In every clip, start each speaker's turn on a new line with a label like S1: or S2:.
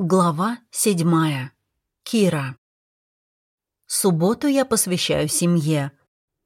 S1: Глава седьмая. Кира. Субботу я посвящаю семье.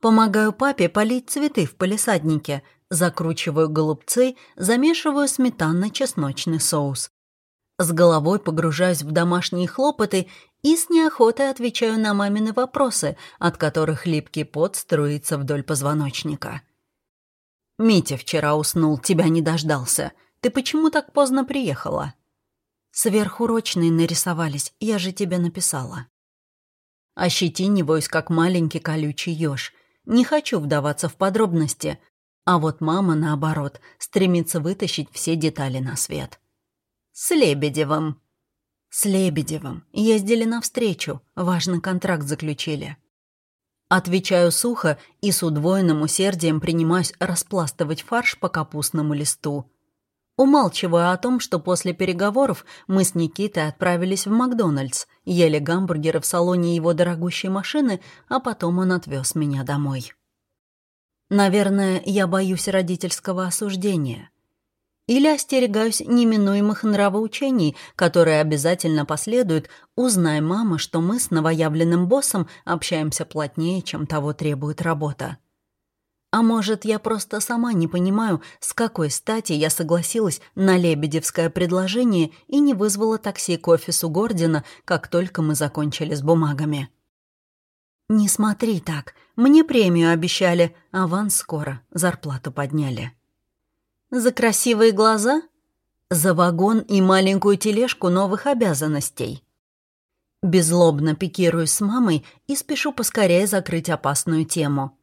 S1: Помогаю папе полить цветы в палисаднике, закручиваю голубцы, замешиваю сметанно-чесночный соус. С головой погружаюсь в домашние хлопоты и с неохотой отвечаю на мамины вопросы, от которых липкий пот струится вдоль позвоночника. «Митя вчера уснул, тебя не дождался. Ты почему так поздно приехала?» Сверхурочные нарисовались, я же тебе написала. Ощетиниваюсь, как маленький колючий ёж. Не хочу вдаваться в подробности. А вот мама, наоборот, стремится вытащить все детали на свет. С Лебедевым. С Лебедевым. Ездили навстречу, важный контракт заключили. Отвечаю сухо и с удвоенным усердием принимаюсь распластывать фарш по капустному листу. Умалчиваю о том, что после переговоров мы с Никитой отправились в Макдональдс, ели гамбургеры в салоне его дорогущей машины, а потом он отвез меня домой. Наверное, я боюсь родительского осуждения. Или остерегаюсь неминуемых нравоучений, которые обязательно последуют, узнай, мама, что мы с новоявленным боссом общаемся плотнее, чем того требует работа. А может, я просто сама не понимаю, с какой стати я согласилась на лебедевское предложение и не вызвала такси к офису Гордина, как только мы закончили с бумагами. «Не смотри так. Мне премию обещали, аванс скоро, зарплату подняли». «За красивые глаза?» «За вагон и маленькую тележку новых обязанностей». Безлобно пикируюсь с мамой и спешу поскорее закрыть опасную тему –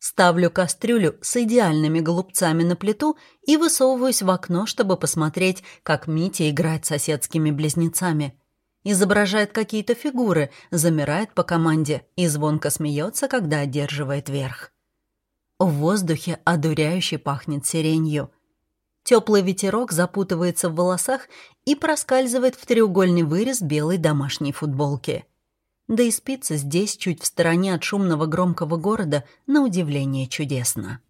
S1: Ставлю кастрюлю с идеальными голубцами на плиту и высовываюсь в окно, чтобы посмотреть, как Митя играет с соседскими близнецами. Изображает какие-то фигуры, замирает по команде и звонко смеется, когда одерживает верх. В воздухе одуряюще пахнет сиренью. Теплый ветерок запутывается в волосах и проскальзывает в треугольный вырез белой домашней футболки – да и спится здесь, чуть в стороне от шумного громкого города, на удивление чудесно.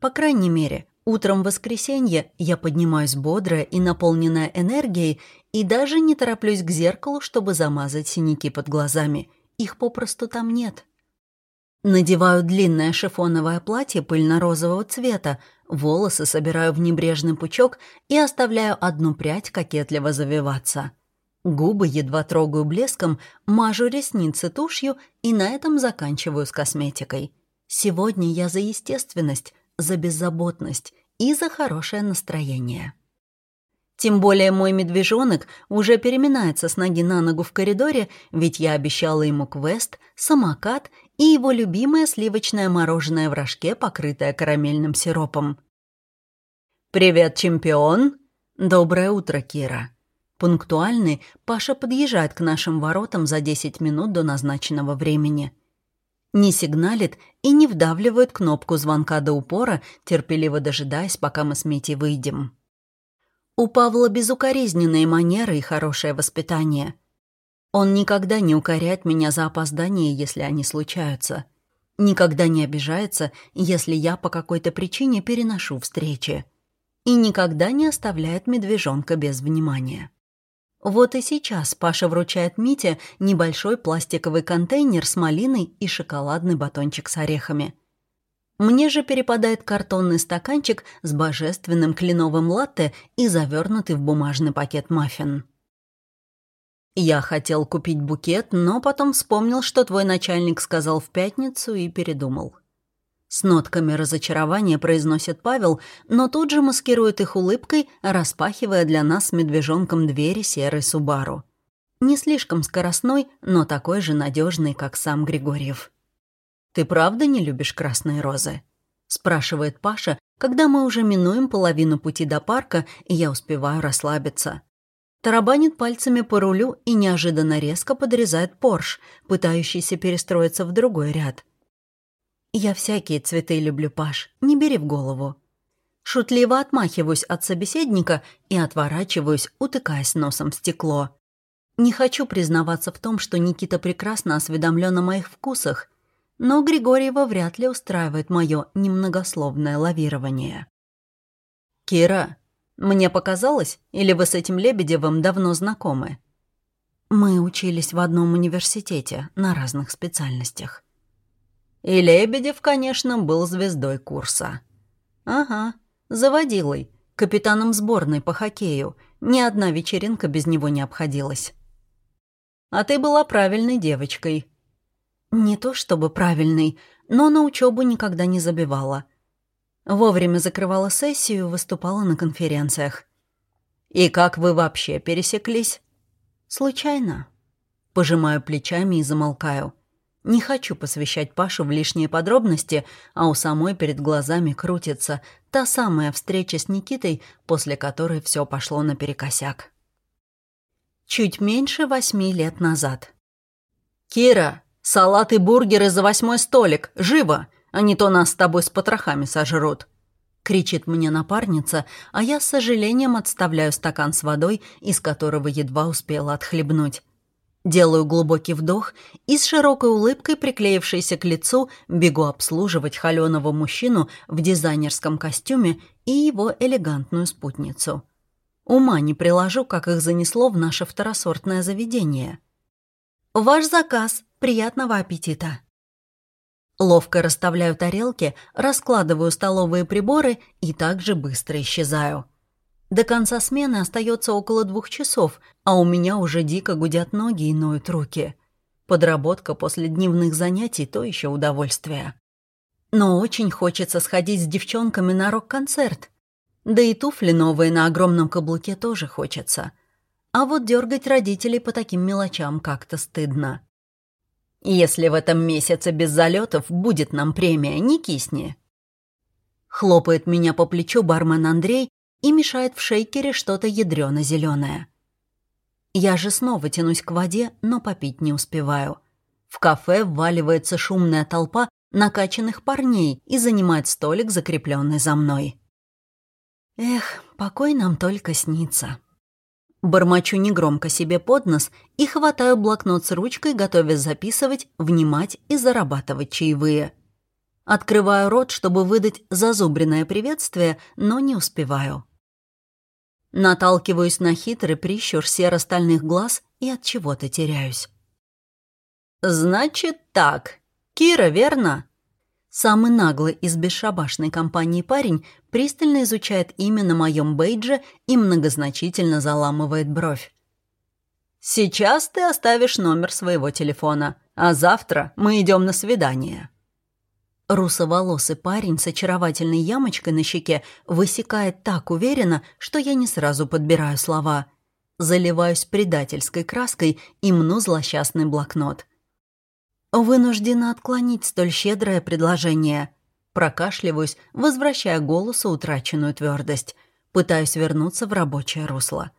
S1: По крайней мере, утром в воскресенье я поднимаюсь бодрая и наполненная энергией и даже не тороплюсь к зеркалу, чтобы замазать синяки под глазами. Их попросту там нет. Надеваю длинное шифоновое платье пыльно-розового цвета, волосы собираю в небрежный пучок и оставляю одну прядь кокетливо завиваться. Губы едва трогаю блеском, мажу ресницы тушью и на этом заканчиваю с косметикой. Сегодня я за естественность, за беззаботность и за хорошее настроение. Тем более мой медвежонок уже переминается с ноги на ногу в коридоре, ведь я обещала ему квест, самокат и его любимое сливочное мороженое в рожке, покрытое карамельным сиропом. «Привет, чемпион!» «Доброе утро, Кира!» Пунктуальный, Паша подъезжает к нашим воротам за 10 минут до назначенного времени. Не сигналит и не вдавливает кнопку звонка до упора, терпеливо дожидаясь, пока мы с Митей выйдем. У Павла безукоризненные манеры и хорошее воспитание. Он никогда не укоряет меня за опоздание, если они случаются. Никогда не обижается, если я по какой-то причине переношу встречи. И никогда не оставляет медвежонка без внимания. Вот и сейчас Паша вручает Мите небольшой пластиковый контейнер с малиной и шоколадный батончик с орехами. Мне же перепадает картонный стаканчик с божественным кленовым латте и завернутый в бумажный пакет маффин. Я хотел купить букет, но потом вспомнил, что твой начальник сказал в пятницу и передумал. С нотками разочарования произносит Павел, но тут же маскирует их улыбкой, распахивая для нас с медвежонком двери серой Субару. Не слишком скоростной, но такой же надежный, как сам Григорьев. «Ты правда не любишь красные розы?» — спрашивает Паша, когда мы уже минуем половину пути до парка, и я успеваю расслабиться. Тарабанит пальцами по рулю и неожиданно резко подрезает Порш, пытающийся перестроиться в другой ряд — «Я всякие цветы люблю, Паш, не бери в голову». Шутливо отмахиваюсь от собеседника и отворачиваюсь, утыкаясь носом в стекло. Не хочу признаваться в том, что Никита прекрасно осведомлен о моих вкусах, но Григорьева вряд ли устраивает мое немногословное лавирование. «Кира, Мне показалось, или вы с этим Лебедевым давно знакомы?» Мы учились в одном университете на разных специальностях. И Лебедев, конечно, был звездой курса. Ага, заводилой, капитаном сборной по хоккею. Ни одна вечеринка без него не обходилась. А ты была правильной девочкой. Не то чтобы правильной, но на учебу никогда не забивала. Вовремя закрывала сессию, выступала на конференциях. И как вы вообще пересеклись? Случайно. Пожимаю плечами и замолкаю. Не хочу посвящать Пашу в лишние подробности, а у самой перед глазами крутится та самая встреча с Никитой, после которой все пошло наперекосяк. Чуть меньше восьми лет назад. «Кира, салат и бургеры за восьмой столик! Живо! А не то нас с тобой с потрохами сожрут!» Кричит мне напарница, а я с сожалением отставляю стакан с водой, из которого едва успела отхлебнуть. Делаю глубокий вдох и с широкой улыбкой, приклеившейся к лицу, бегу обслуживать холеного мужчину в дизайнерском костюме и его элегантную спутницу. Ума не приложу, как их занесло в наше второсортное заведение. «Ваш заказ. Приятного аппетита!» Ловко расставляю тарелки, раскладываю столовые приборы и также быстро исчезаю. До конца смены остается около двух часов, а у меня уже дико гудят ноги и ноют руки. Подработка после дневных занятий – то еще удовольствие. Но очень хочется сходить с девчонками на рок-концерт. Да и туфли новые на огромном каблуке тоже хочется. А вот дергать родителей по таким мелочам как-то стыдно. Если в этом месяце без залетов будет нам премия, не кисни. Хлопает меня по плечу бармен Андрей и мешает в шейкере что-то ядрёно-зелёное. Я же снова тянусь к воде, но попить не успеваю. В кафе вваливается шумная толпа накачанных парней и занимает столик, закрепленный за мной. Эх, покой нам только снится. Бормочу негромко себе под нос и хватаю блокнот с ручкой, готовясь записывать, внимать и зарабатывать чаевые. Открываю рот, чтобы выдать зазубренное приветствие, но не успеваю. Наталкиваюсь на хитрый прищур серо-стальных глаз и от чего-то теряюсь. «Значит так. Кира, верно?» Самый наглый из бесшабашной компании парень пристально изучает имя на моем бейдже и многозначительно заламывает бровь. «Сейчас ты оставишь номер своего телефона, а завтра мы идем на свидание». Русоволосый парень с очаровательной ямочкой на щеке высекает так уверенно, что я не сразу подбираю слова. Заливаюсь предательской краской и мну злосчастный блокнот. Вынуждена отклонить столь щедрое предложение. Прокашливаюсь, возвращая голосу утраченную твердость. Пытаюсь вернуться в рабочее русло.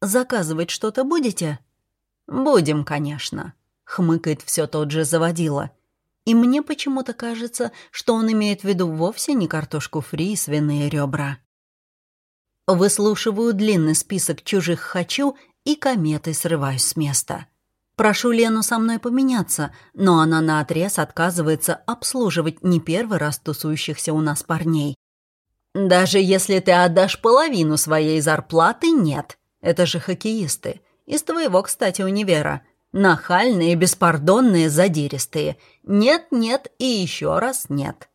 S1: «Заказывать что-то будете?» «Будем, конечно», — хмыкает все тот же заводила и мне почему-то кажется, что он имеет в виду вовсе не картошку фри и свиные ребра. Выслушиваю длинный список чужих «хочу» и кометой срываюсь с места. Прошу Лену со мной поменяться, но она наотрез отказывается обслуживать не первый раз тусующихся у нас парней. «Даже если ты отдашь половину своей зарплаты, нет. Это же хоккеисты. Из твоего, кстати, универа. Нахальные, беспардонные, задиристые. Нет, нет и еще раз нет.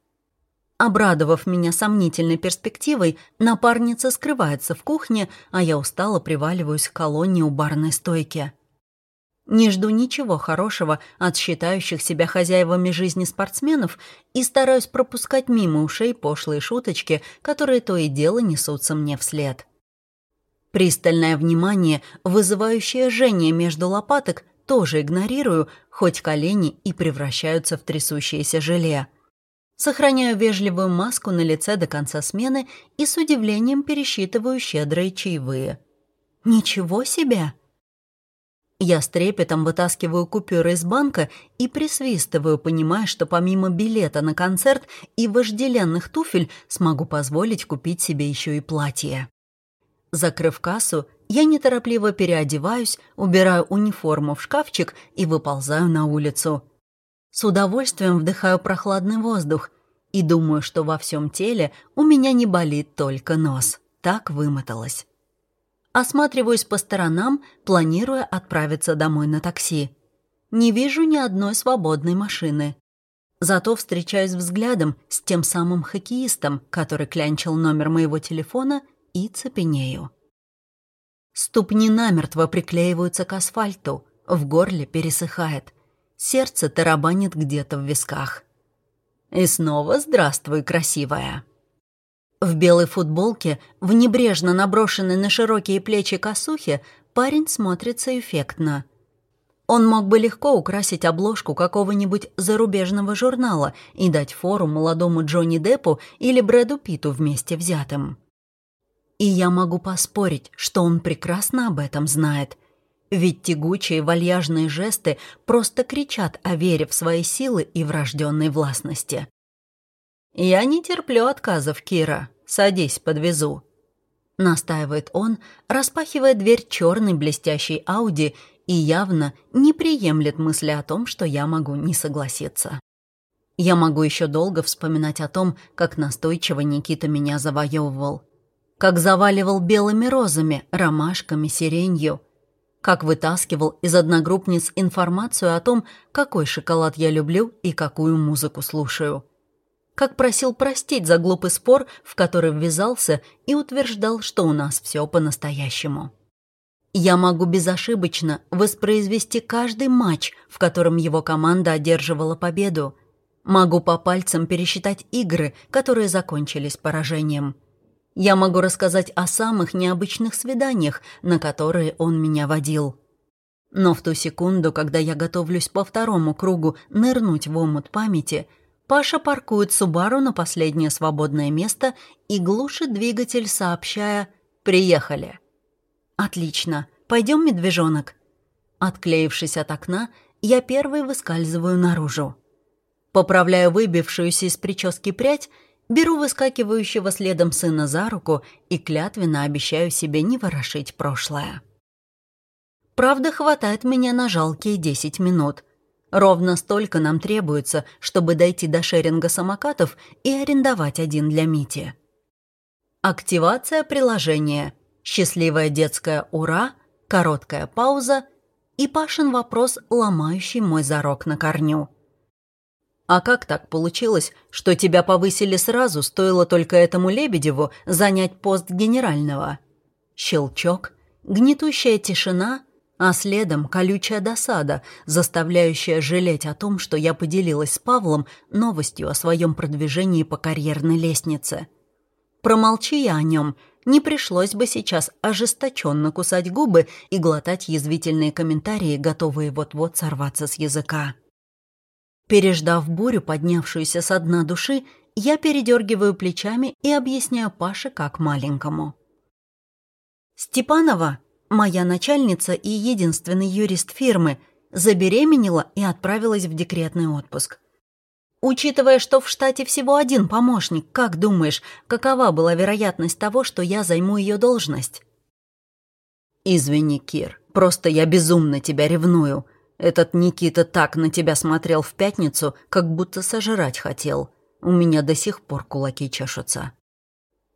S1: Обрадовав меня сомнительной перспективой, напарница скрывается в кухне, а я устало приваливаюсь к колонне у барной стойки. Не жду ничего хорошего от считающих себя хозяевами жизни спортсменов и стараюсь пропускать мимо ушей пошлые шуточки, которые то и дело несутся мне вслед. Пристальное внимание, вызывающее жжение между лопаток, тоже игнорирую, хоть колени и превращаются в трясущееся желе. Сохраняю вежливую маску на лице до конца смены и с удивлением пересчитываю щедрые чаевые. «Ничего себе!» Я с трепетом вытаскиваю купюры из банка и присвистываю, понимая, что помимо билета на концерт и вожделенных туфель смогу позволить купить себе еще и платье. Закрыв кассу, я неторопливо переодеваюсь, убираю униформу в шкафчик и выползаю на улицу. С удовольствием вдыхаю прохладный воздух и думаю, что во всем теле у меня не болит только нос. так вымоталась. Осматриваюсь по сторонам, планируя отправиться домой на такси. Не вижу ни одной свободной машины. Зато встречаюсь взглядом с тем самым хоккеистом, который клянчил номер моего телефона, и цепенею. Ступни намертво приклеиваются к асфальту, в горле пересыхает, сердце тарабанит где-то в висках. И снова «Здравствуй, красивая». В белой футболке, в небрежно наброшенной на широкие плечи косухе, парень смотрится эффектно. Он мог бы легко украсить обложку какого-нибудь зарубежного журнала и дать фору молодому Джонни Деппу или Брэду Питу вместе взятым. И я могу поспорить, что он прекрасно об этом знает. Ведь тягучие вальяжные жесты просто кричат о вере в свои силы и врожденной властности. «Я не терплю отказов, Кира. Садись, подвезу». Настаивает он, распахивая дверь черной блестящей Ауди и явно не приемлет мысли о том, что я могу не согласиться. Я могу еще долго вспоминать о том, как настойчиво Никита меня завоевывал. Как заваливал белыми розами, ромашками, сиренью. Как вытаскивал из одногруппниц информацию о том, какой шоколад я люблю и какую музыку слушаю как просил простить за глупый спор, в который ввязался, и утверждал, что у нас все по-настоящему. Я могу безошибочно воспроизвести каждый матч, в котором его команда одерживала победу. Могу по пальцам пересчитать игры, которые закончились поражением. Я могу рассказать о самых необычных свиданиях, на которые он меня водил. Но в ту секунду, когда я готовлюсь по второму кругу нырнуть в омут памяти – Паша паркует Субару на последнее свободное место и глушит двигатель, сообщая «Приехали». «Отлично. Пойдем, медвежонок». Отклеившись от окна, я первой выскальзываю наружу. Поправляю выбившуюся из прически прядь, беру выскакивающего следом сына за руку и клятвенно обещаю себе не ворошить прошлое. Правда, хватает меня на жалкие десять минут — Ровно столько нам требуется, чтобы дойти до шеринга самокатов и арендовать один для Мити. Активация приложения. Счастливая детская «Ура», короткая пауза и Пашин вопрос, ломающий мой зарок на корню. «А как так получилось, что тебя повысили сразу, стоило только этому Лебедеву занять пост генерального?» Щелчок, гнетущая тишина — а следом колючая досада, заставляющая жалеть о том, что я поделилась с Павлом новостью о своем продвижении по карьерной лестнице. Промолчи я о нем, не пришлось бы сейчас ожесточенно кусать губы и глотать язвительные комментарии, готовые вот-вот сорваться с языка. Переждав бурю, поднявшуюся со дна души, я передергиваю плечами и объясняю Паше как маленькому. «Степанова Моя начальница и единственный юрист фирмы забеременела и отправилась в декретный отпуск. Учитывая, что в штате всего один помощник, как думаешь, какова была вероятность того, что я займу ее должность? Извини, Кир, просто я безумно тебя ревную. Этот Никита так на тебя смотрел в пятницу, как будто сожрать хотел. У меня до сих пор кулаки чешутся.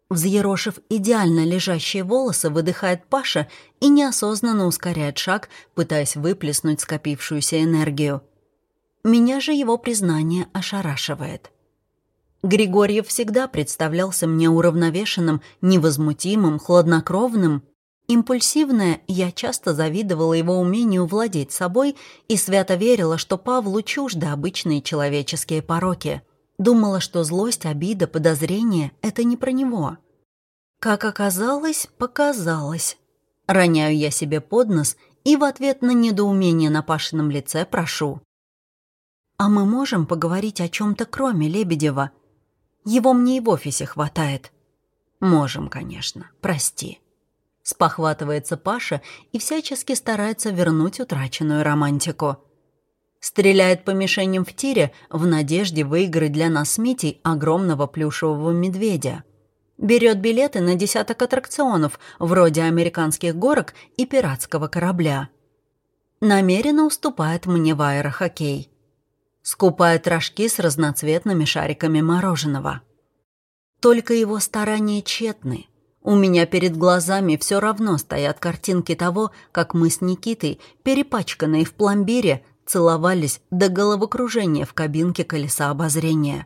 S1: Взъерошив идеально лежащие волосы, выдыхает Паша и неосознанно ускоряет шаг, пытаясь выплеснуть скопившуюся энергию. Меня же его признание ошарашивает. Григорьев всегда представлялся мне уравновешенным, невозмутимым, хладнокровным. Импульсивная, я часто завидовала его умению владеть собой и свято верила, что Павлу чужды обычные человеческие пороки — Думала, что злость, обида, подозрение — это не про него. Как оказалось, показалось. Роняю я себе под нос и в ответ на недоумение на Пашином лице прошу. «А мы можем поговорить о чем то кроме Лебедева? Его мне и в офисе хватает». «Можем, конечно. Прости». Спохватывается Паша и всячески старается вернуть утраченную романтику. Стреляет по мишеням в тире в надежде выиграть для нас Митей огромного плюшевого медведя. Берет билеты на десяток аттракционов, вроде американских горок и пиратского корабля. Намеренно уступает мне в аэрохоккей. Скупает рожки с разноцветными шариками мороженого. Только его старания тщетны. У меня перед глазами все равно стоят картинки того, как мы с Никитой, перепачканные в пломбире, целовались до головокружения в кабинке колеса обозрения.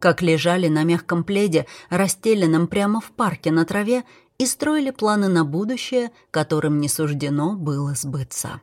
S1: Как лежали на мягком пледе, расстеленном прямо в парке на траве, и строили планы на будущее, которым не суждено было сбыться.